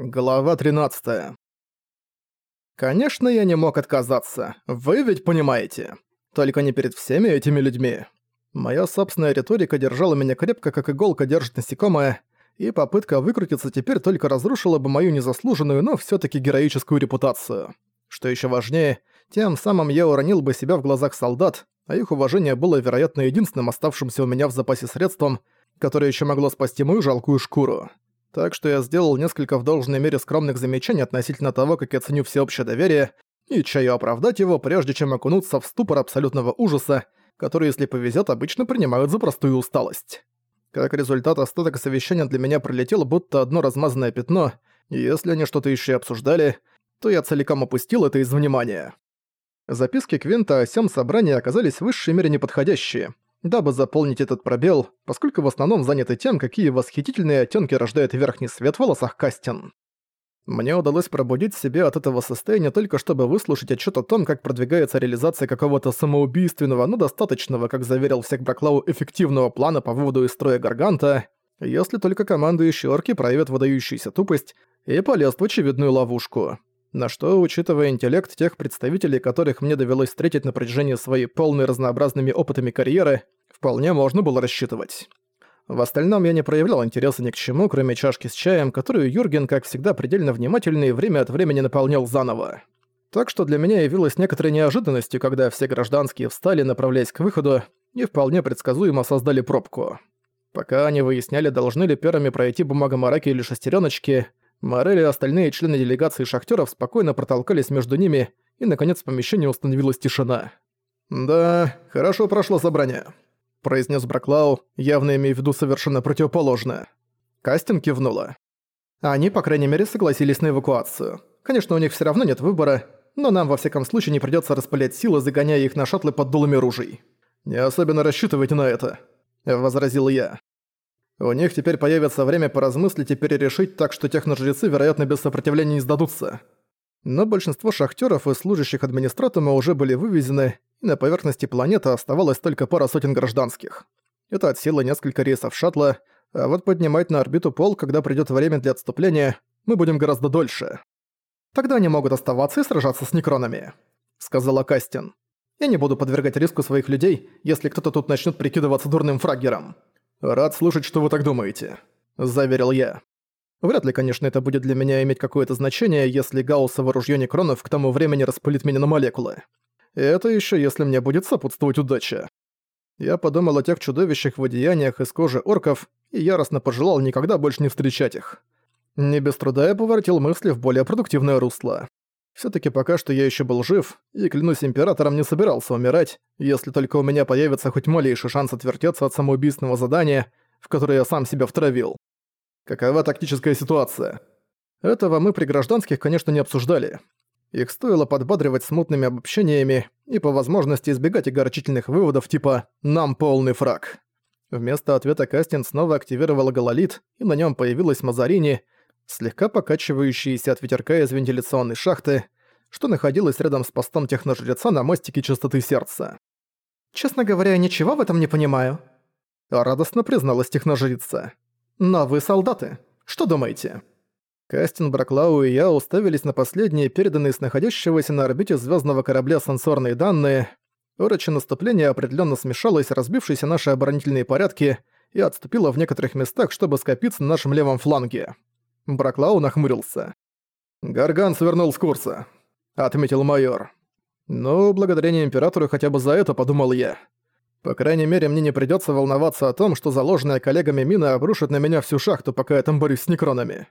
Глава 13. Конечно, я не мог отказаться. Вы ведь понимаете. Только не перед всеми этими людьми. Моя собственная риторика держала меня крепко, как иголка держит насекомое, и попытка выкрутиться теперь только разрушила бы мою незаслуженную, но все таки героическую репутацию. Что еще важнее, тем самым я уронил бы себя в глазах солдат, а их уважение было, вероятно, единственным оставшимся у меня в запасе средством, которое еще могло спасти мою жалкую шкуру так что я сделал несколько в должной мере скромных замечаний относительно того, как я ценю всеобщее доверие, и чаю оправдать его, прежде чем окунуться в ступор абсолютного ужаса, который, если повезет, обычно принимают за простую усталость. Как результат, остаток совещания для меня пролетел будто одно размазанное пятно, и если они что-то еще обсуждали, то я целиком опустил это из внимания. Записки Квинта о всем собрании оказались в высшей мере неподходящие — дабы заполнить этот пробел, поскольку в основном заняты тем, какие восхитительные оттенки рождает верхний свет в волосах Кастин. Мне удалось пробудить себя от этого состояния только чтобы выслушать отчет о том, как продвигается реализация какого-то самоубийственного, но достаточного, как заверил всех Браклау, эффективного плана по выводу из строя Гарганта, если только командующие орки проявят выдающуюся тупость и полезут в очевидную ловушку. На что, учитывая интеллект тех представителей, которых мне довелось встретить на протяжении своей полной разнообразными опытами карьеры, вполне можно было рассчитывать. В остальном я не проявлял интереса ни к чему, кроме чашки с чаем, которую Юрген, как всегда, предельно внимательный время от времени наполнял заново. Так что для меня явилось некоторой неожиданностью, когда все гражданские встали, направляясь к выходу, и вполне предсказуемо создали пробку. Пока они выясняли, должны ли первыми пройти бумага Мараки или шестереночки, Морель и остальные члены делегации шахтеров спокойно протолкались между ними, и, наконец, в помещении установилась тишина. «Да, хорошо прошло собрание», — произнес Браклау, явно имея в виду совершенно противоположное. Кастин кивнула. Они, по крайней мере, согласились на эвакуацию. Конечно, у них все равно нет выбора, но нам, во всяком случае, не придется распылять силы, загоняя их на шаттлы под дулами ружей. «Не особенно рассчитывайте на это», — возразил я. У них теперь появится время поразмыслить и перерешить, так что техножрецы, вероятно, без сопротивления не сдадутся. Но большинство шахтеров и служащих администратума уже были вывезены, и на поверхности планеты оставалось только пара сотен гражданских. Это отсело несколько рейсов шаттла, а вот поднимать на орбиту пол, когда придёт время для отступления, мы будем гораздо дольше. «Тогда они могут оставаться и сражаться с некронами», — сказала Кастин. «Я не буду подвергать риску своих людей, если кто-то тут начнёт прикидываться дурным фраггером. «Рад слушать, что вы так думаете», — заверил я. Вряд ли, конечно, это будет для меня иметь какое-то значение, если Гауссово ружье Некронов к тому времени распылит меня на молекулы. И это еще если мне будет сопутствовать удача. Я подумал о тех чудовищах в одеяниях из кожи орков и яростно пожелал никогда больше не встречать их. Не без труда я поворотил мысли в более продуктивное русло. Всё-таки пока что я ещё был жив, и, клянусь императором, не собирался умирать, если только у меня появится хоть малейший шанс отвертеться от самоубийственного задания, в которое я сам себя втравил. Какова тактическая ситуация? Этого мы при гражданских, конечно, не обсуждали. Их стоило подбадривать смутными обобщениями и по возможности избегать огорчительных выводов типа «нам полный фраг». Вместо ответа Кастин снова активировала гололит, и на нём появилась Мазарини — слегка покачивающиеся от ветерка из вентиляционной шахты, что находилась рядом с постом техножреца на мостике чистоты сердца. «Честно говоря, ничего в этом не понимаю», — радостно призналась техножрица. «Но вы солдаты. Что думаете?» Кастин, Браклау и я уставились на последние переданные с находящегося на орбите звездного корабля сенсорные данные. Урочи наступления определенно смешалось, разбившиеся наши оборонительные порядки, и отступила в некоторых местах, чтобы скопиться на нашем левом фланге. Браклау нахмурился. «Гарган свернул с курса», — отметил майор. «Ну, благодарение Императору хотя бы за это, подумал я. По крайней мере, мне не придётся волноваться о том, что заложенная коллегами мина обрушит на меня всю шахту, пока я там борюсь с некронами.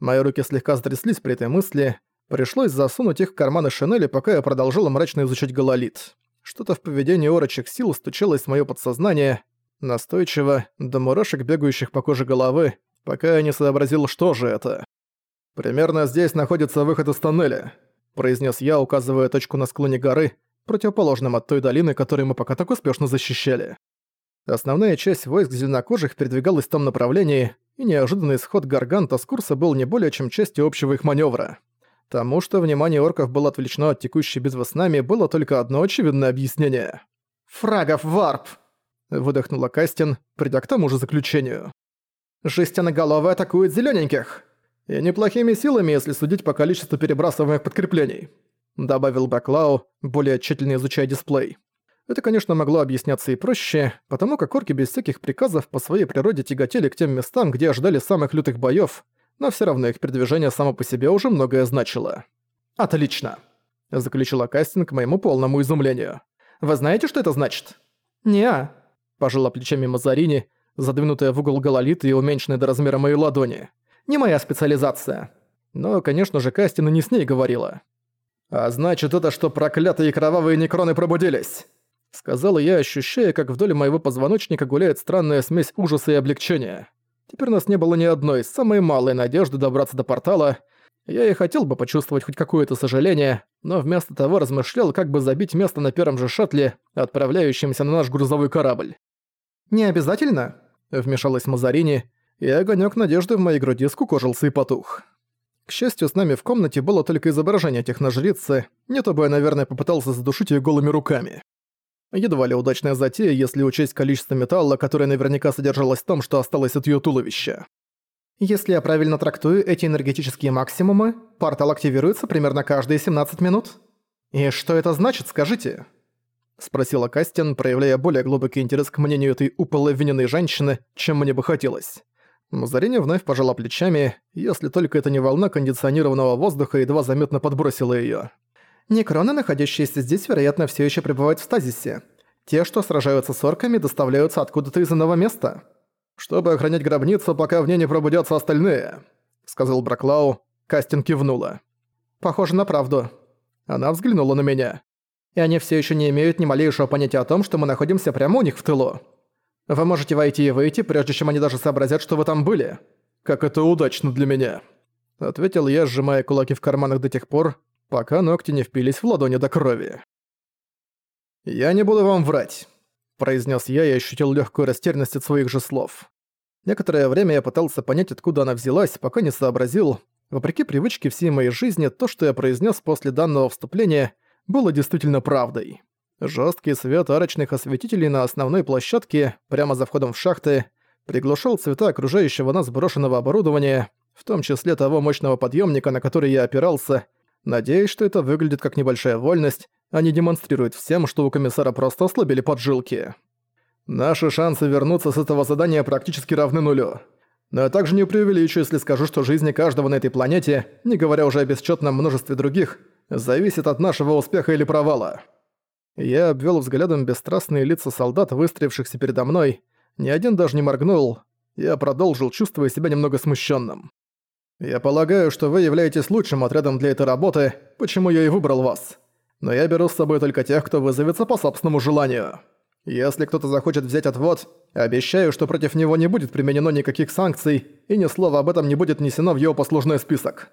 Мои руки слегка затряслись при этой мысли. Пришлось засунуть их в карманы шинели, пока я продолжала мрачно изучать гололит. Что-то в поведении орочих сил стучалось в моё подсознание, настойчиво, до мурашек, бегающих по коже головы, пока я не сообразил, что же это. «Примерно здесь находится выход из тоннеля», — произнес я, указывая точку на склоне горы, противоположном от той долины, которую мы пока так успешно защищали. Основная часть войск зеленокожих передвигалась в том направлении, и неожиданный исход Гарганта с курса был не более чем частью общего их маневра. Тому, что внимание орков было отвлечено от текущей битвы с нами, было только одно очевидное объяснение. «Фрагов варп!» — выдохнула Кастин, придя к тому же заключению. Жестяноголовые атакуют зелененьких. «И неплохими силами, если судить по количеству перебрасываемых подкреплений», добавил Баклау, более тщательно изучая дисплей. Это, конечно, могло объясняться и проще, потому как орки без всяких приказов по своей природе тяготели к тем местам, где ожидали самых лютых боёв, но всё равно их передвижение само по себе уже многое значило. «Отлично!» – заключила Кастинг к моему полному изумлению. «Вы знаете, что это значит?» «Не-а», пожала плечами Мазарини, задвинутая в угол гололит и уменьшенная до размера моей ладони. «Не моя специализация». Но, конечно же, Кастина не с ней говорила. «А значит, это что проклятые кровавые некроны пробудились!» Сказала я, ощущая, как вдоль моего позвоночника гуляет странная смесь ужаса и облегчения. Теперь у нас не было ни одной самой малой надежды добраться до портала. Я и хотел бы почувствовать хоть какое-то сожаление, но вместо того размышлял, как бы забить место на первом же шаттле, отправляющемся на наш грузовой корабль. «Не обязательно», — вмешалась Мазарини, и огонёк надежды в моей груди скукожился и потух. К счастью, с нами в комнате было только изображение техножрицы, не то бы я, наверное, попытался задушить её голыми руками. Едва ли удачная затея, если учесть количество металла, которое наверняка содержалось в том, что осталось от её туловища. Если я правильно трактую эти энергетические максимумы, портал активируется примерно каждые 17 минут. И что это значит, скажите? Спросила Кастин, проявляя более глубокий интерес к мнению этой уполовиненной женщины, чем мне бы хотелось. Мазарини вновь пожала плечами, если только это не волна кондиционированного воздуха едва заметно подбросила её. Некроны, находящиеся здесь, вероятно, все еще пребывают в стазисе. Те, что сражаются с орками, доставляются откуда-то из иного места. «Чтобы охранять гробницу, пока в ней не пробудятся остальные», — сказал Браклау. Кастин кивнула. «Похоже на правду». Она взглянула на меня. «И они все еще не имеют ни малейшего понятия о том, что мы находимся прямо у них в тылу. Вы можете войти и выйти, прежде чем они даже сообразят, что вы там были. Как это удачно для меня», — ответил я, сжимая кулаки в карманах до тех пор, пока ногти не впились в ладони до крови. «Я не буду вам врать», — произнес я и ощутил легкую растерянность от своих же слов. Некоторое время я пытался понять, откуда она взялась, пока не сообразил. Вопреки привычке всей моей жизни, то, что я произнес после данного вступления, было действительно правдой. Жесткий свет арочных осветителей на основной площадке, прямо за входом в шахты, приглушал цвета окружающего нас брошенного оборудования, в том числе того мощного подъемника, на который я опирался, Надеюсь, что это выглядит как небольшая вольность, а не демонстрирует всем, что у комиссара просто ослабили поджилки. Наши шансы вернуться с этого задания практически равны нулю. Но я также не преувеличу, если скажу, что жизни каждого на этой планете, не говоря уже о бесчетном множестве других, зависит от нашего успеха или провала. Я обвел взглядом бесстрастные лица солдат, выстроившихся передо мной. Ни один даже не моргнул. Я продолжил, чувствуя себя немного смущенным. Я полагаю, что вы являетесь лучшим отрядом для этой работы, почему я и выбрал вас. Но я беру с собой только тех, кто вызовется по собственному желанию. Если кто-то захочет взять отвод, обещаю, что против него не будет применено никаких санкций, и ни слова об этом не будет внесено в его послужной список.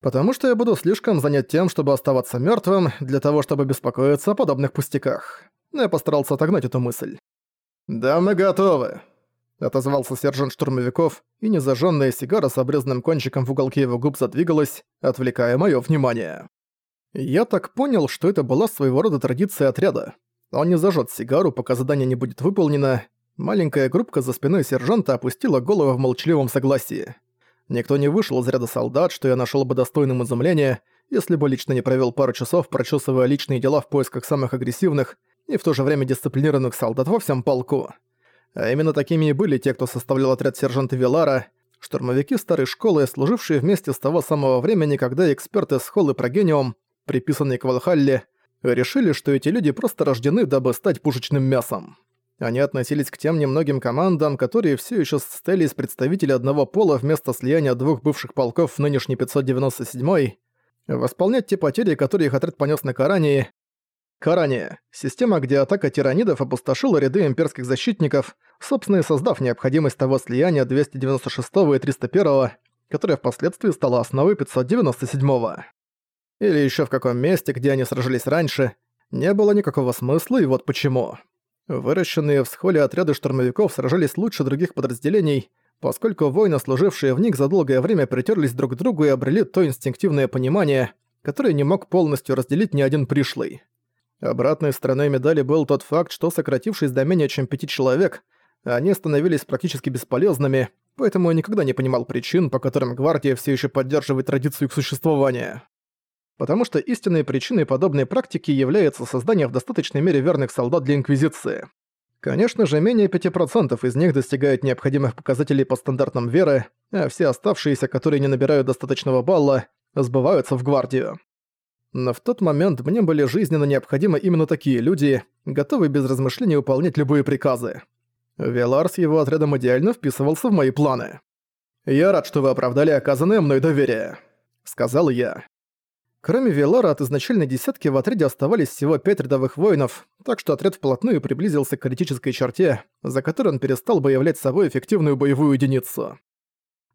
Потому что я буду слишком занят тем, чтобы оставаться мертвым, для того, чтобы беспокоиться о подобных пустяках. Но я постарался отогнать эту мысль. «Да, мы готовы», отозвался сержант штурмовиков, и незажженная сигара с обрезанным кончиком в уголке его губ задвигалась, отвлекая мое внимание. Я так понял, что это была своего рода традиция отряда. Он не зажжет сигару, пока задание не будет выполнено. Маленькая группка за спиной сержанта опустила голову в молчаливом согласии. Никто не вышел из ряда солдат, что я нашел бы достойным изумления, если бы лично не провел пару часов, прочесывая личные дела в поисках самых агрессивных и в то же время дисциплинированных солдат во всем полку. А именно такими и были те, кто составлял отряд сержанта Вилара, штурмовики старой школы, служившие вместе с того самого времени, когда эксперты с Холлы Прогениум, приписанные к Валхалле, решили, что эти люди просто рождены, дабы стать пушечным мясом. Они относились к тем немногим командам, которые все еще состояли из представителей одного пола вместо слияния двух бывших полков в нынешней 597-й. Восполнять те потери, которые их отряд понес на Карании, Каране – система, где атака тиранидов опустошила ряды имперских защитников, собственно и создав необходимость того слияния 296 и 301, которое впоследствии стало основой 597. -го. Или еще в каком месте, где они сражались раньше, не было никакого смысла, и вот почему. Выращенные в схоле отряды штурмовиков сражались лучше других подразделений, поскольку воины, служившие в них за долгое время притерлись друг к другу и обрели то инстинктивное понимание, которое не мог полностью разделить ни один пришлый. Обратной стороной медали был тот факт, что, сократившись до менее чем пяти человек, они становились практически бесполезными, поэтому я никогда не понимал причин, по которым гвардия все еще поддерживает традицию их существования. Потому что истинной причиной подобной практики является создание в достаточной мере верных солдат для Инквизиции. Конечно же, менее 5% из них достигают необходимых показателей по стандартам веры, а все оставшиеся, которые не набирают достаточного балла, сбываются в гвардию. Но в тот момент мне были жизненно необходимы именно такие люди, готовые без размышлений выполнять любые приказы. Велар с его отрядом идеально вписывался в мои планы. «Я рад, что вы оправдали оказанное мной доверие», — сказал я. Кроме Велара от изначальной десятки в отряде оставались всего пять рядовых воинов, так что отряд вплотную приблизился к критической черте, за которой он перестал бы являть собой эффективную боевую единицу.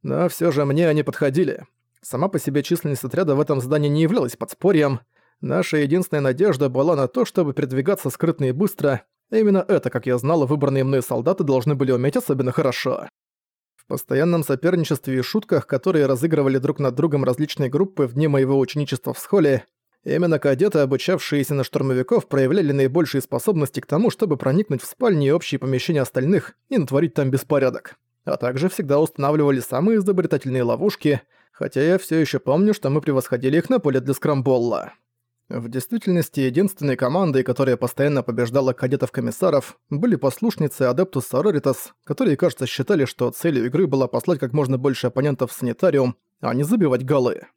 Но все же мне они подходили. Сама по себе численность отряда в этом здании не являлась подспорьем. Наша единственная надежда была на то, чтобы передвигаться скрытно и быстро. Именно это, как я знала, выбранные мной солдаты должны были уметь особенно хорошо постоянном соперничестве и шутках, которые разыгрывали друг над другом различные группы в дни моего ученичества в схоле, именно кадеты, обучавшиеся на штурмовиков, проявляли наибольшие способности к тому, чтобы проникнуть в спальни и общие помещения остальных и натворить там беспорядок. А также всегда устанавливали самые изобретательные ловушки, хотя я все еще помню, что мы превосходили их на поле для скрамболла. В действительности, единственной командой, которая постоянно побеждала кадетов-комиссаров, были послушницы Адептус Сороритас, которые, кажется, считали, что целью игры была послать как можно больше оппонентов в санитариум, а не забивать голы.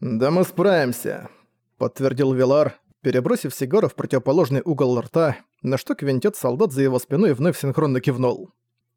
«Да мы справимся», — подтвердил Вилар, перебросив сигару в противоположный угол рта, на что квинтет солдат за его спиной вновь синхронно кивнул.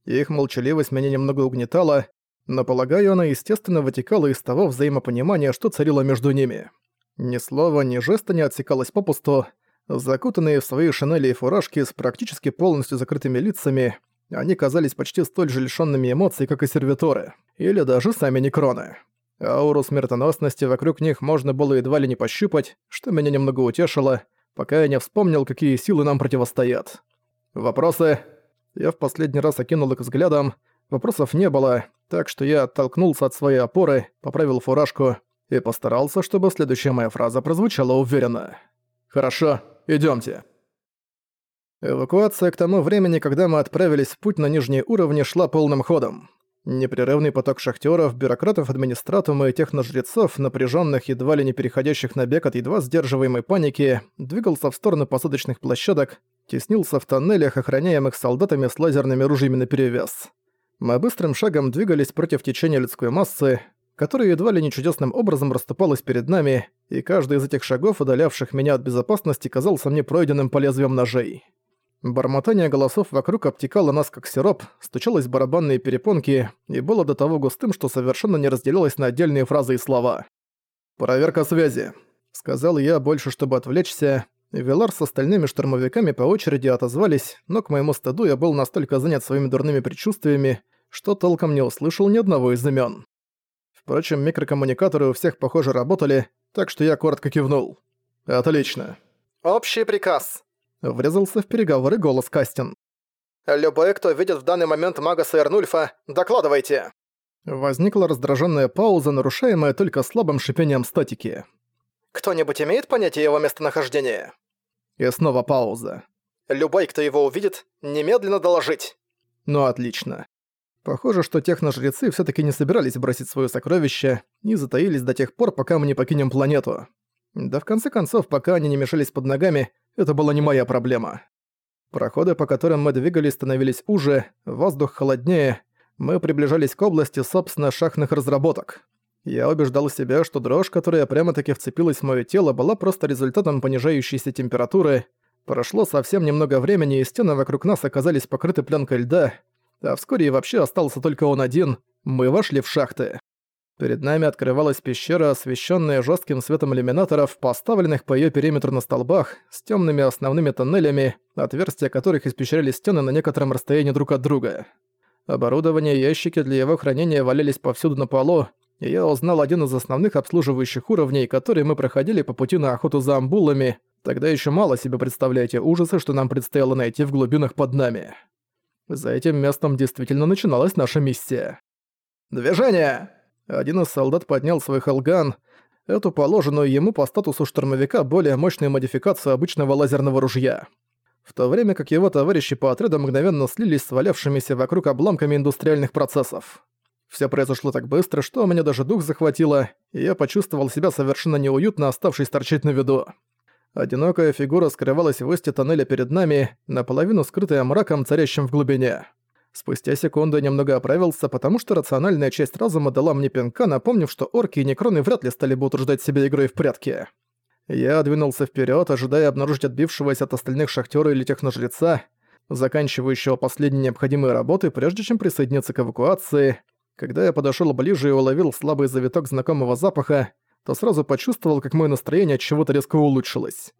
Их молчаливость меня немного угнетала, но, полагаю, она естественно вытекала из того взаимопонимания, что царило между ними. Ни слова, ни жеста не отсекалось попусту. Закутанные в свои шинели и фуражки с практически полностью закрытыми лицами, они казались почти столь же лишёнными эмоций, как и сервиторы, или даже сами некроны. Ауру смертоносности вокруг них можно было едва ли не пощупать, что меня немного утешило, пока я не вспомнил, какие силы нам противостоят. Вопросы? Я в последний раз окинул их взглядом. Вопросов не было, так что я оттолкнулся от своей опоры, поправил фуражку и постарался, чтобы следующая моя фраза прозвучала уверенно. «Хорошо, идёмте». Эвакуация к тому времени, когда мы отправились в путь на нижние уровни, шла полным ходом. Непрерывный поток шахтеров, бюрократов, администратума и техножрецов, напряженных, едва ли не переходящих на бег от едва сдерживаемой паники, двигался в сторону посадочных площадок, теснился в тоннелях, охраняемых солдатами с лазерными ружьями наперевес. Мы быстрым шагом двигались против течения людской массы, которая едва ли не чудесным образом расступалась перед нами, и каждый из этих шагов, удалявших меня от безопасности, казался мне пройденным по лезвиям ножей. Бормотание голосов вокруг обтекало нас как сироп, стучалось барабанные перепонки и было до того густым, что совершенно не разделилось на отдельные фразы и слова. «Проверка связи», — сказал я больше, чтобы отвлечься. Велар с остальными штурмовиками по очереди отозвались, но к моему стыду я был настолько занят своими дурными предчувствиями, что толком не услышал ни одного из имен. Впрочем, микрокоммуникаторы у всех, похоже, работали, так что я коротко кивнул. «Отлично». «Общий приказ», — врезался в переговоры голос Кастин. «Любой, кто видит в данный момент мага Сайернульфа, докладывайте». Возникла раздраженная пауза, нарушаемая только слабым шипением статики. «Кто-нибудь имеет понятие его местонахождения?» И снова пауза. «Любой, кто его увидит, немедленно доложить». «Ну отлично. Похоже, что техножрецы все таки не собирались бросить свое сокровище и затаились до тех пор, пока мы не покинем планету. Да в конце концов, пока они не мешались под ногами, это была не моя проблема. Проходы, по которым мы двигались, становились уже, воздух холоднее, мы приближались к области, собственно, шахтных разработок. Я убеждал себя, что дрожь, которая прямо-таки вцепилась в моё тело, была просто результатом понижающейся температуры. Прошло совсем немного времени, и стены вокруг нас оказались покрыты пленкой льда, а вскоре и вообще остался только он один, мы вошли в шахты. Перед нами открывалась пещера, освещенная жестким светом иллюминаторов, поставленных по ее периметру на столбах, с темными основными тоннелями, отверстия которых испещряли стены на некотором расстоянии друг от друга. Оборудование и ящики для его хранения валялись повсюду на полу, я узнал один из основных обслуживающих уровней, которые мы проходили по пути на охоту за амбулами, тогда еще мало себе представляете ужасы, что нам предстояло найти в глубинах под нами. За этим местом действительно начиналась наша миссия. «Движение!» Один из солдат поднял свой халган, эту положенную ему по статусу штурмовика более мощную модификацию обычного лазерного ружья. в то время как его товарищи по отряду мгновенно слились с валявшимися вокруг обломками индустриальных процессов. Все произошло так быстро, что у меня даже дух захватило, и я почувствовал себя совершенно неуютно, оставшись торчать на виду. Одинокая фигура скрывалась в устье тоннеля перед нами, наполовину скрытая мраком, царящим в глубине. Спустя секунду я немного оправился, потому что рациональная часть разума дала мне пинка, напомнив, что орки и некроны вряд ли стали бы утруждать себя игрой в прятки. Я двинулся вперед, ожидая обнаружить отбившегося от остальных шахтера или техножреца, заканчивающего последние необходимые работы, прежде чем присоединиться к эвакуации. Когда я подошёл ближе и уловил слабый завиток знакомого запаха, то сразу почувствовал, как мое настроение от чего-то резко улучшилось.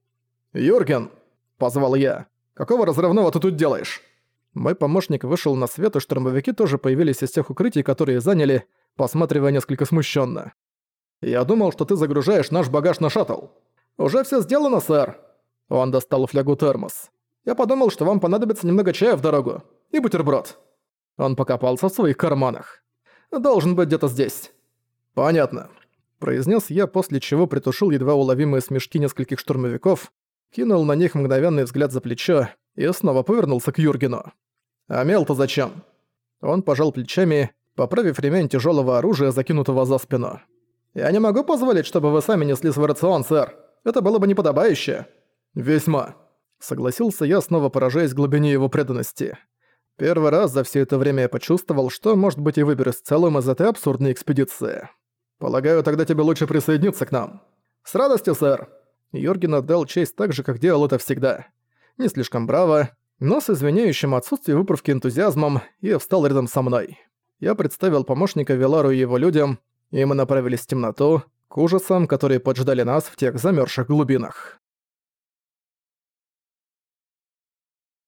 «Юрген!» – позвал я. «Какого разрывного ты тут делаешь?» Мой помощник вышел на свет, и штурмовики тоже появились из тех укрытий, которые заняли, посматривая несколько смущенно. «Я думал, что ты загружаешь наш багаж на шаттл». «Уже все сделано, сэр!» Он достал флягу термос. «Я подумал, что вам понадобится немного чая в дорогу. И бутерброд». Он покопался в своих карманах. Должен быть где-то здесь». «Понятно», — произнес я, после чего притушил едва уловимые смешки нескольких штурмовиков, кинул на них мгновенный взгляд за плечо и снова повернулся к Юргену. «А мел-то зачем?» Он пожал плечами, поправив ремень тяжелого оружия, закинутого за спину. «Я не могу позволить, чтобы вы сами несли свой рацион, сэр. Это было бы неподобающе». «Весьма», — согласился я, снова поражаясь глубине его преданности. Первый раз за все это время я почувствовал, что, может быть, и выберусь целым из этой абсурдной экспедиции. Полагаю, тогда тебе лучше присоединиться к нам. С радостью, сэр. Йорген отдал честь так же, как делал это всегда. Не слишком браво, но с извиняющим отсутствием выправки энтузиазмом и встал рядом со мной. Я представил помощника Велару и его людям, и мы направились в темноту, к ужасам, которые поджидали нас в тех замерзших глубинах.